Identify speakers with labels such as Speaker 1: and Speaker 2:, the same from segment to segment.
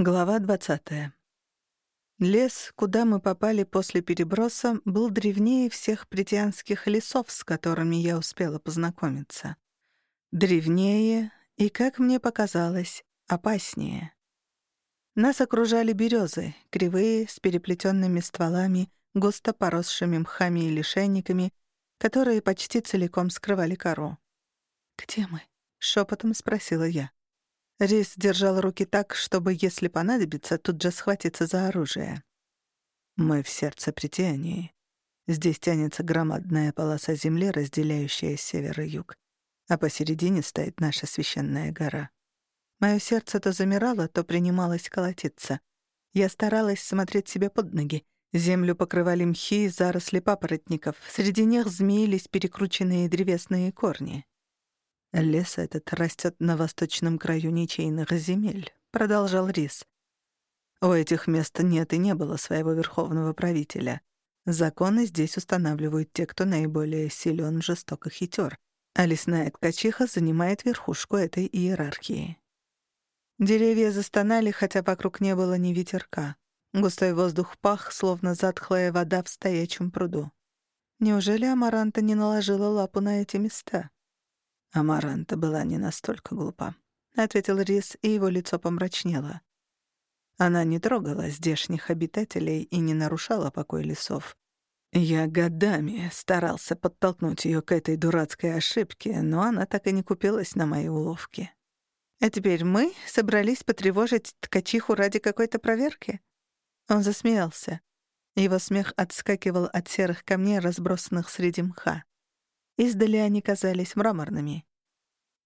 Speaker 1: Глава 20. Лес, куда мы попали после переброса, был древнее всех притянских лесов, с которыми я успела познакомиться. Древнее и, как мне показалось, опаснее. Нас окружали березы, кривые, с переплетенными стволами, густо поросшими мхами и лишайниками, которые почти целиком скрывали кору. «Где мы?» — шепотом спросила я. Рис держал руки так, чтобы, если понадобится, тут же схватиться за оружие. Мы в сердце притянии. Здесь тянется громадная полоса земли, разделяющая север и юг. А посередине стоит наша священная гора. Моё сердце то замирало, то принималось колотиться. Я старалась смотреть себе под ноги. Землю покрывали мхи и заросли папоротников. Среди них змеились перекрученные древесные корни. «Лес этот растет на восточном краю ничейных земель», — продолжал Рис. «У этих мест нет и не было своего верховного правителя. Законы здесь устанавливают те, кто наиболее силен, жесток и хитер, а лесная ткачиха занимает верхушку этой иерархии». Деревья застонали, хотя вокруг не было ни ветерка. Густой воздух пах, словно затхлая вода в стоячем пруду. Неужели Амаранта не наложила лапу на эти места? Амаранта была не настолько глупа, ответил Рис, и его лицо помрачнело. Она не трогала здешних обитателей и не нарушала покой лесов. Я годами старался подтолкнуть ее к этой дурацкой ошибке, но она так и не купилась на мои уловки. А теперь мы собрались потревожить ткачиху ради какой-то проверки? Он засмеялся. Его смех отскакивал от серых камней, разбросанных среди мха. Издали они казались мраморными.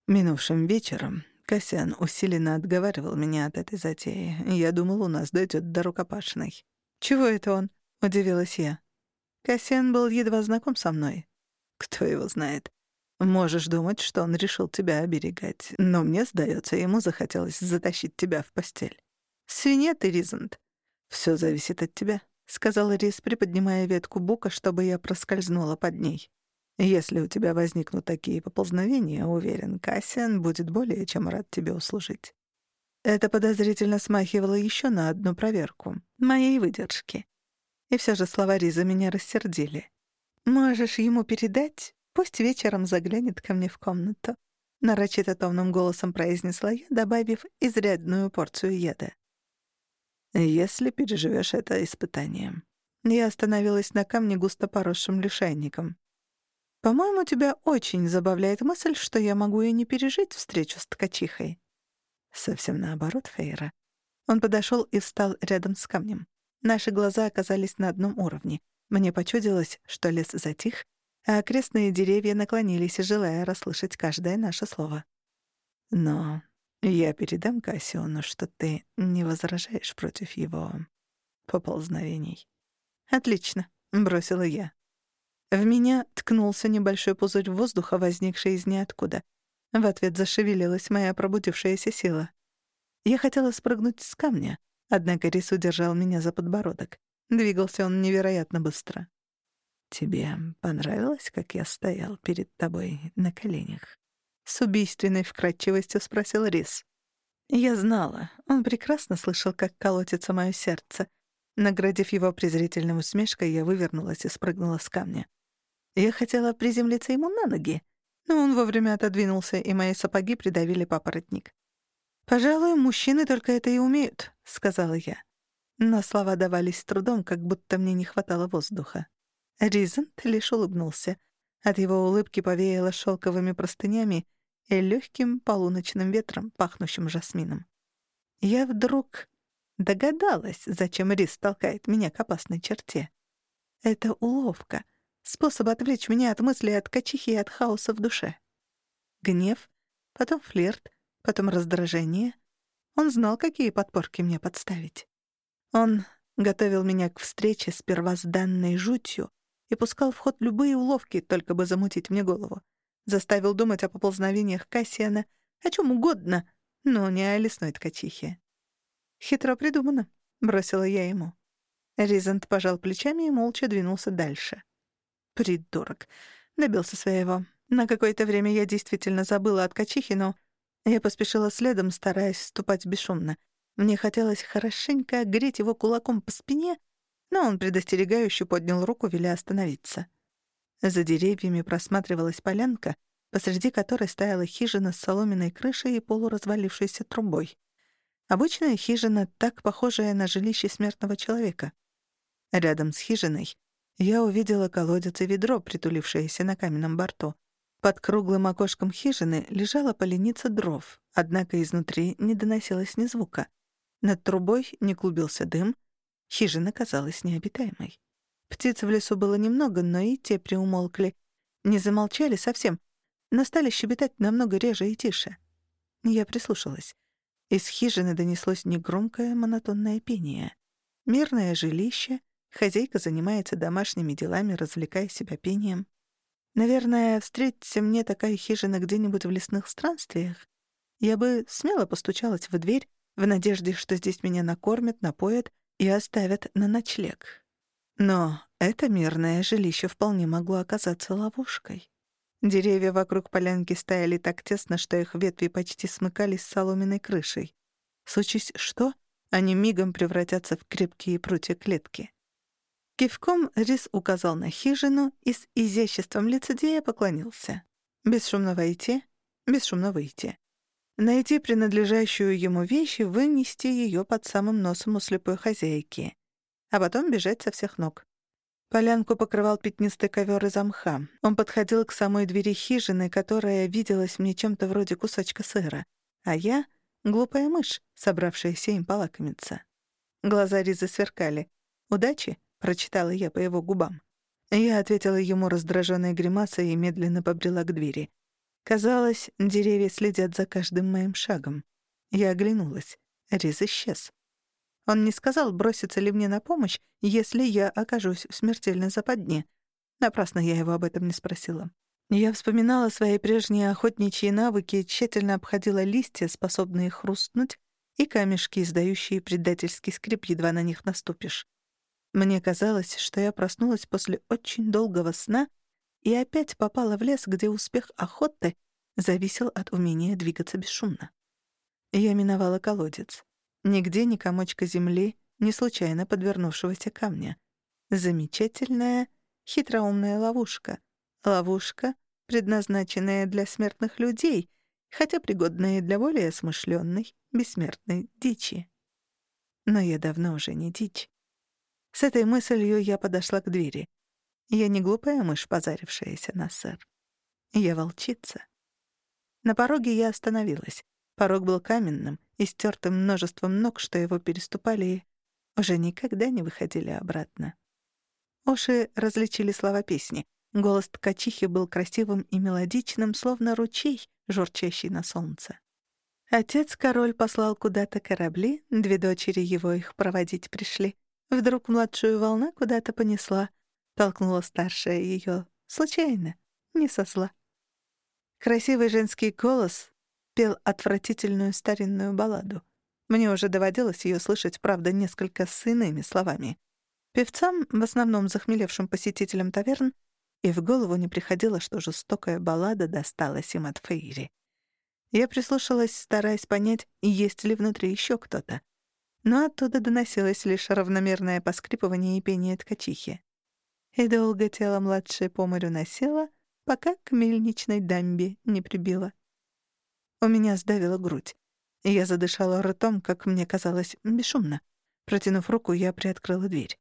Speaker 1: Минувшим вечером Касян усиленно отговаривал меня от этой затеи. Я думал, у нас дойдет до рукопашной. «Чего это он?» — удивилась я. Касян был едва знаком со мной. Кто его знает. Можешь думать, что он решил тебя оберегать, но мне, сдается, ему захотелось затащить тебя в постель. Свинья ты, Ризант. Все зависит от тебя», — сказал Риз, приподнимая ветку бука, чтобы я проскользнула под ней. Если у тебя возникнут такие поползновения, уверен, Кассиан будет более чем рад тебе услужить. Это подозрительно смахивало еще на одну проверку моей выдержки. И все же слова Риза меня рассердили. «Можешь ему передать? Пусть вечером заглянет ко мне в комнату», — нарочито томным голосом произнесла я, добавив изрядную порцию еда. «Если переживешь это испытание». Я остановилась на камне, густо поросшим лишайником. По-моему, тебя очень забавляет мысль, что я могу и не пережить встречу с ткачихой. Совсем наоборот, Фейра. Он подошел и встал рядом с камнем. Наши глаза оказались на одном уровне. Мне почудилось, что лес затих, а окрестные деревья наклонились, желая расслышать каждое наше слово. Но я передам Кассиону, что ты не возражаешь против его поползновений. «Отлично», — бросила я. В меня ткнулся небольшой пузырь воздуха, возникший из ниоткуда. В ответ зашевелилась моя пробудившаяся сила. Я хотела спрыгнуть с камня, однако Рис удержал меня за подбородок. Двигался он невероятно быстро. «Тебе понравилось, как я стоял перед тобой на коленях?» С убийственной вкрадчивостью спросил Рис. Я знала, он прекрасно слышал, как колотится мое сердце. Наградив его презрительным усмешкой, я вывернулась и спрыгнула с камня. Я хотела приземлиться ему на ноги, но он вовремя отодвинулся, и мои сапоги придавили папоротник. «Пожалуй, мужчины только это и умеют», — сказала я. Но слова давались с трудом, как будто мне не хватало воздуха. Ризент лишь улыбнулся. От его улыбки повеяло шелковыми простынями и легким полуночным ветром, пахнущим жасмином. Я вдруг догадалась, зачем Риз толкает меня к опасной черте. Это уловка — Способ отвлечь меня от мыслей от качихи и от хаоса в душе. Гнев, потом флирт, потом раздражение. Он знал, какие подпорки мне подставить. Он готовил меня к встрече с первозданной жутью и пускал в ход любые уловки, только бы замутить мне голову. Заставил думать о поползновениях Кассиана, о чем угодно, но не о лесной ткачихе. «Хитро придумано», — бросила я ему. Ризант пожал плечами и молча двинулся дальше. Придурок. Добился своего. На какое-то время я действительно забыла от качихи, но я поспешила следом, стараясь ступать бесшумно. Мне хотелось хорошенько огреть его кулаком по спине, но он предостерегающе поднял руку, веля остановиться. За деревьями просматривалась полянка, посреди которой стояла хижина с соломенной крышей и полуразвалившейся трубой. Обычная хижина, так похожая на жилище смертного человека. Рядом с хижиной я увидела колодец и ведро, притулившееся на каменном борту. Под круглым окошком хижины лежала поленица дров, однако изнутри не доносилось ни звука. Над трубой не клубился дым, хижина казалась необитаемой. Птиц в лесу было немного, но и те приумолкли. Не замолчали совсем, но стали щебетать намного реже и тише. Я прислушалась. Из хижины донеслось негромкое монотонное пение. Мирное жилище, хозяйка занимается домашними делами, развлекая себя пением. Наверное, встретиться мне такая хижина где-нибудь в лесных странствиях, я бы смело постучалась в дверь в надежде, что здесь меня накормят, напоят и оставят на ночлег. Но это мирное жилище вполне могло оказаться ловушкой. Деревья вокруг полянки стояли так тесно, что их ветви почти смыкались с соломенной крышей. Случись что, они мигом превратятся в крепкие прутья клетки. Кивком Рис указал на хижину и с изяществом лицедея поклонился. Бесшумно войти, бесшумно выйти. Найти принадлежащую ему вещь и вынести ее под самым носом у слепой хозяйки. А потом бежать со всех ног. Полянку покрывал пятнистый ковер из мха. Он подходил к самой двери хижины, которая виделась мне чем-то вроде кусочка сыра. А я — глупая мышь, собравшаяся им полакомиться. Глаза Ризы сверкали. «Удачи?» — прочитала я по его губам. Я ответила ему раздраженной гримасой и медленно побрела к двери. Казалось, деревья следят за каждым моим шагом. Я оглянулась. Риз исчез. Он не сказал, бросится ли мне на помощь, если я окажусь в смертельной западне. Напрасно я его об этом не спросила. Я вспоминала свои прежние охотничьи навыки, тщательно обходила листья, способные хрустнуть, и камешки, издающие предательский скрип, едва на них наступишь. Мне казалось, что я проснулась после очень долгого сна и опять попала в лес, где успех охоты зависел от умения двигаться бесшумно. Я миновала колодец. Нигде ни комочка земли, ни случайно подвернувшегося камня. Замечательная, хитроумная ловушка. Ловушка, предназначенная для смертных людей, хотя пригодная для более смышленной, бессмертной дичи. Но я давно уже не дичь. С этой мыслью я подошла к двери. Я не глупая мышь, позарившаяся на сыр. Я волчица. На пороге я остановилась. Порог был каменным, истертым множеством ног, что его переступали и уже никогда не выходили обратно. Уши различили слова песни. Голос ткачихи был красивым и мелодичным, словно ручей, журчащий на солнце. Отец-король послал куда-то корабли, две дочери его их проводить пришли. Вдруг младшую волна куда-то понесла, толкнула старшая ее случайно, не со зла. Красивый женский голос пел отвратительную старинную балладу. Мне уже доводилось ее слышать, правда, несколько с иными словами. Певцам, в основном захмелевшим посетителям таверн, и в голову не приходило, что жестокая баллада досталась им от Фейри. Я прислушалась, стараясь понять, есть ли внутри еще кто-то. Но оттуда доносилось лишь равномерное поскрипывание и пение ткачихи. И долго тело младшей по морю носило, пока к мельничной дамбе не прибило. У меня сдавила грудь. Я задышала ртом, как мне казалось, бесшумно. Протянув руку, я приоткрыла дверь.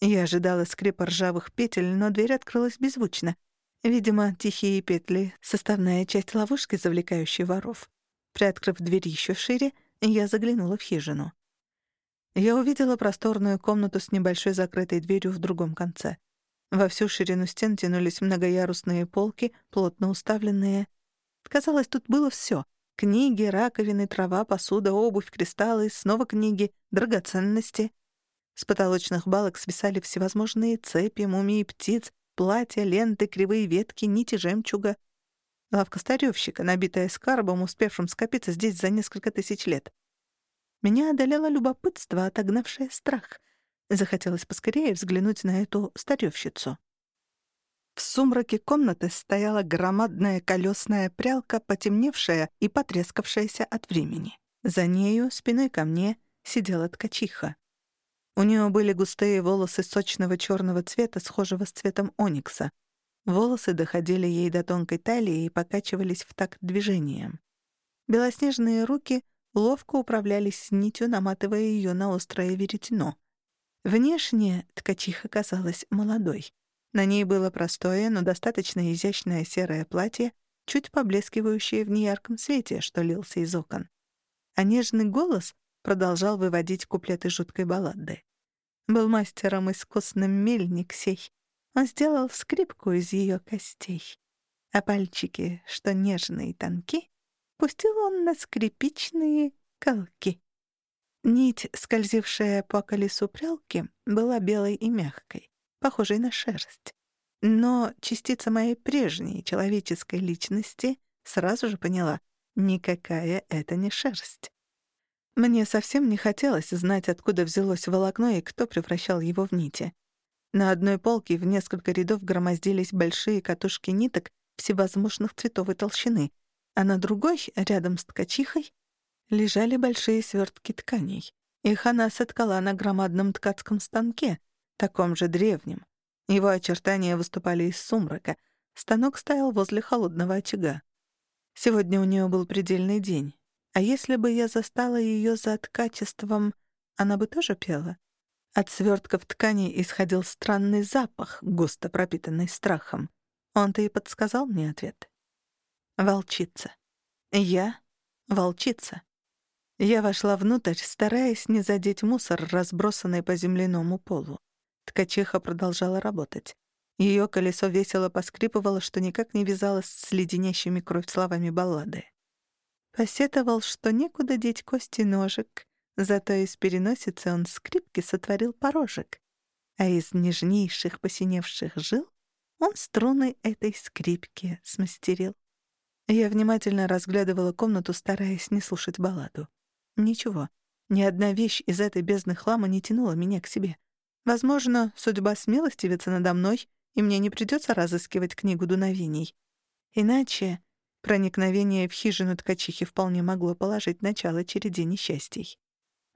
Speaker 1: Я ожидала скрипа ржавых петель, но дверь открылась беззвучно. Видимо, тихие петли — составная часть ловушки, завлекающей воров. Приоткрыв дверь еще шире, я заглянула в хижину. Я увидела просторную комнату с небольшой закрытой дверью в другом конце. Во всю ширину стен тянулись многоярусные полки, плотно уставленные — Казалось, тут было все: Книги, раковины, трава, посуда, обувь, кристаллы, снова книги, драгоценности. С потолочных балок свисали всевозможные цепи, мумии птиц, платья, ленты, кривые ветки, нити жемчуга. Лавка старёвщика, набитая скарбом, успевшим скопиться здесь за несколько тысяч лет. Меня одолело любопытство, отогнавшее страх. Захотелось поскорее взглянуть на эту старёвщицу. В сумраке комнаты стояла громадная колесная прялка, потемневшая и потрескавшаяся от времени. За нею, спиной ко мне, сидела ткачиха. У нее были густые волосы сочного черного цвета, схожего с цветом оникса. Волосы доходили ей до тонкой талии и покачивались в такт движением. Белоснежные руки ловко управлялись с нитью, наматывая ее на острое веретено. Внешне ткачиха казалась молодой. На ней было простое, но достаточно изящное серое платье, чуть поблескивающее в неярком свете, что лился из окон. А нежный голос продолжал выводить куплеты жуткой баллады. Был мастером искусным мельник сей. Он сделал скрипку из ее костей. А пальчики, что нежные и тонки, пустил он на скрипичные колки. Нить, скользившая по колесу прялки, была белой и мягкой, похожей на шерсть. Но частица моей прежней человеческой личности сразу же поняла — никакая это не шерсть. Мне совсем не хотелось знать, откуда взялось волокно и кто превращал его в нити. На одной полке в несколько рядов громоздились большие катушки ниток всевозможных цветов и толщины, а на другой, рядом с ткачихой, лежали большие свертки тканей. Их она соткала на громадном ткацком станке, таком же древнем. Его очертания выступали из сумрака. Станок стоял возле холодного очага. Сегодня у нее был предельный день. А если бы я застала ее за ткачеством, она бы тоже пела? От свертков ткани исходил странный запах, густо пропитанный страхом. Он-то и подсказал мне ответ. Волчица. Я — волчица. Я вошла внутрь, стараясь не задеть мусор, разбросанный по земляному полу. Ткачиха продолжала работать. Ее колесо весело поскрипывало, что никак не вязалось с леденящими кровь словами баллады. Посетовал, что некуда деть кости ножек, зато из переносицы он скрипки сотворил порожек, а из нежнейших посиневших жил он струны этой скрипки смастерил. Я внимательно разглядывала комнату, стараясь не слушать балладу. Ничего, ни одна вещь из этой бездны хлама не тянула меня к себе. Возможно, судьба смилостивится надо мной, и мне не придется разыскивать книгу дуновений. Иначе проникновение в хижину ткачихи вполне могло положить начало череде несчастий.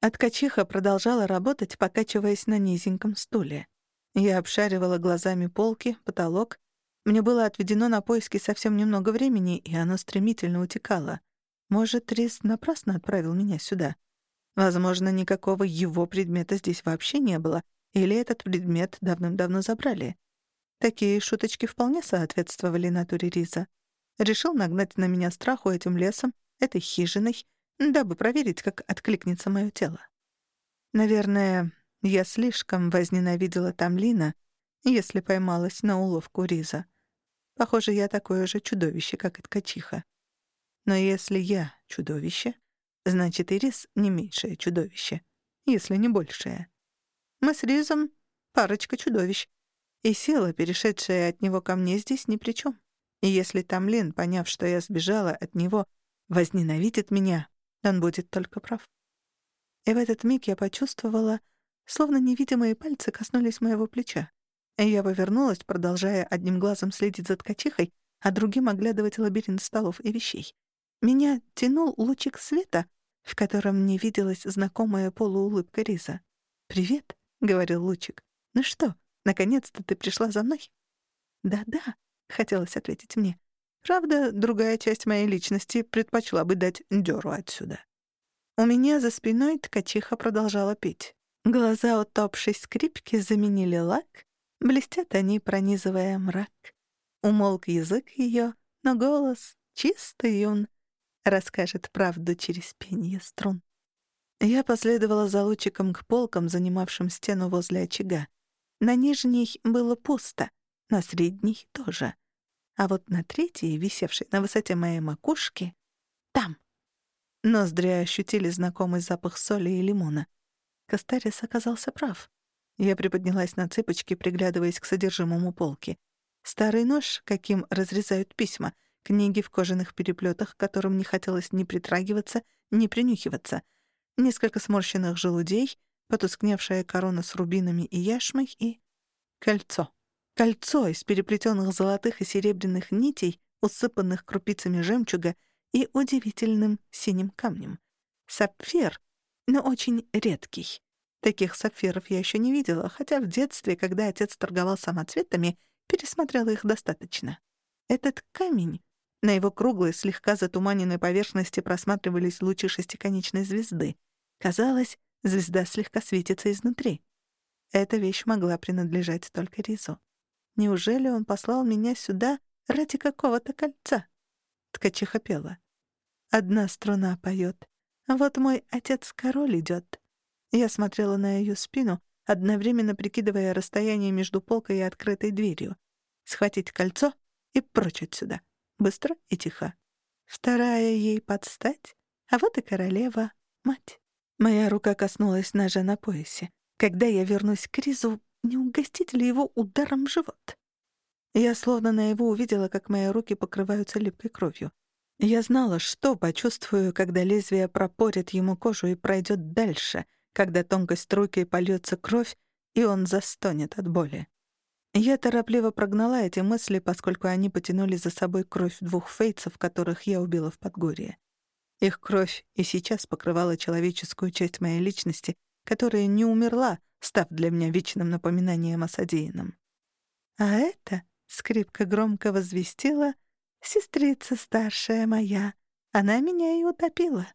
Speaker 1: А ткачиха продолжала работать, покачиваясь на низеньком стуле. Я обшаривала глазами полки, потолок. Мне было отведено на поиски совсем немного времени, и оно стремительно утекало — может, Рис напрасно отправил меня сюда? Возможно, никакого его предмета здесь вообще не было, или этот предмет давным-давно забрали. Такие шуточки вполне соответствовали натуре Риза. Решил нагнать на меня страху этим лесом, этой хижиной, дабы проверить, как откликнется мое тело. Наверное, я слишком возненавидела Тамлина, если поймалась на уловку Риза. Похоже, я такое же чудовище, как и ткачиха. Но если я чудовище, значит, и Рис не меньшее чудовище, если не большее. Мы с Ризом — парочка чудовищ, и сила, перешедшая от него ко мне, здесь ни при чем. И если Тамлин, поняв, что я сбежала от него, возненавидит меня, он будет только прав. И в этот миг я почувствовала, словно невидимые пальцы коснулись моего плеча. Я повернулась, продолжая одним глазом следить за ткачихой, а другим оглядывать лабиринт столов и вещей. Меня тянул лучик света, в котором мне виделась знакомая полуулыбка Риза. «Привет», — говорил лучик. «Ну что, наконец-то ты пришла за мной?» «Да-да», — хотелось ответить мне. Правда, другая часть моей личности предпочла бы дать дёру отсюда. У меня за спиной ткачиха продолжала петь. Глаза утопшей скрипки заменили лак, блестят они, пронизывая мрак. Умолк язык её, но голос чистый он, расскажет правду через пение струн. Я последовала за лучиком к полкам, занимавшим стену возле очага. На нижней было пусто, на средней тоже. А вот на третьей, висевшей на высоте моей макушки, там. Ноздри ощутили знакомый запах соли и лимона. Кастарис оказался прав. Я приподнялась на цыпочки, приглядываясь к содержимому полки. Старый нож, каким разрезают письма — книги в кожаных переплетах, которым не хотелось ни притрагиваться, ни принюхиваться, несколько сморщенных желудей, потускневшая корона с рубинами и яшмой и... кольцо. Кольцо из переплетенных золотых и серебряных нитей, усыпанных крупицами жемчуга и удивительным синим камнем. Сапфир, но очень редкий. Таких сапфиров я еще не видела, хотя в детстве, когда отец торговал самоцветами, пересмотрела их достаточно. Этот камень... На его круглой, слегка затуманенной поверхности просматривались лучи шестиконечной звезды. Казалось, звезда слегка светится изнутри. Эта вещь могла принадлежать только Ризу. Неужели он послал меня сюда ради какого-то кольца? Ткачиха пела. Одна струна поет. Вот мой отец-король идет. Я смотрела на ее спину, одновременно прикидывая расстояние между полкой и открытой дверью. Схватить кольцо и прочь отсюда. Быстро и тихо. Вторая ей подстать, а вот и королева, мать. Моя рука коснулась ножа на поясе. Когда я вернусь к Ризу, не угостить ли его ударом в живот? Я словно на его увидела, как мои руки покрываются липкой кровью. Я знала, что почувствую, когда лезвие пропорит ему кожу и пройдет дальше, когда тонкой струйкой польется кровь, и он застонет от боли. Я торопливо прогнала эти мысли, поскольку они потянули за собой кровь двух фейцев, которых я убила в Подгорье. Их кровь и сейчас покрывала человеческую часть моей личности, которая не умерла, став для меня вечным напоминанием о содеянном. А это, — скрипка громко возвестила, — сестрица старшая моя, она меня и утопила.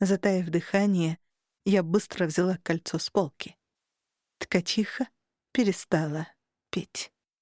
Speaker 1: Затаив дыхание, я быстро взяла кольцо с полки. Ткачиха перестала петь.